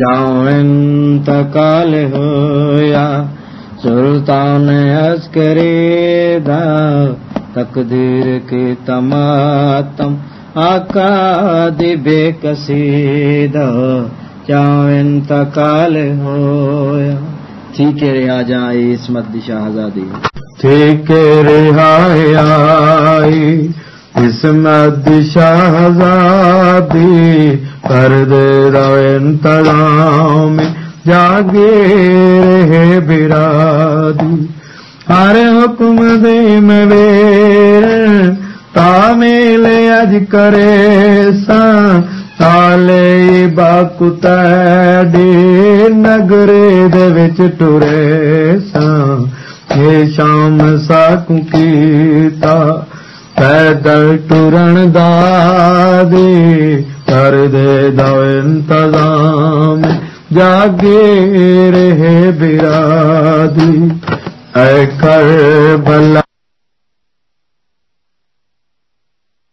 جاؤ انتقال ہویا، سلطان عسکری دا تقدیر کی تماتم، آقا دی بے کسیدہ جاؤ انتقال ہویا۔ ٹھیک ہے رہا جائے اسمت دی شہزادی ٹھیک رہائی آئی اسمت دی شہزادی انتظام جاگے رہے برادی۔ ہر حکم دے مویر تامیل اج کرے سان تالے باکت ڈے نگرے دے وچ ٹرے سان اے شام ساکوں کیتا۔ پیدل ٹرن دا دے کر دے دو انتظام جاگے رہے برادی اے کر بلا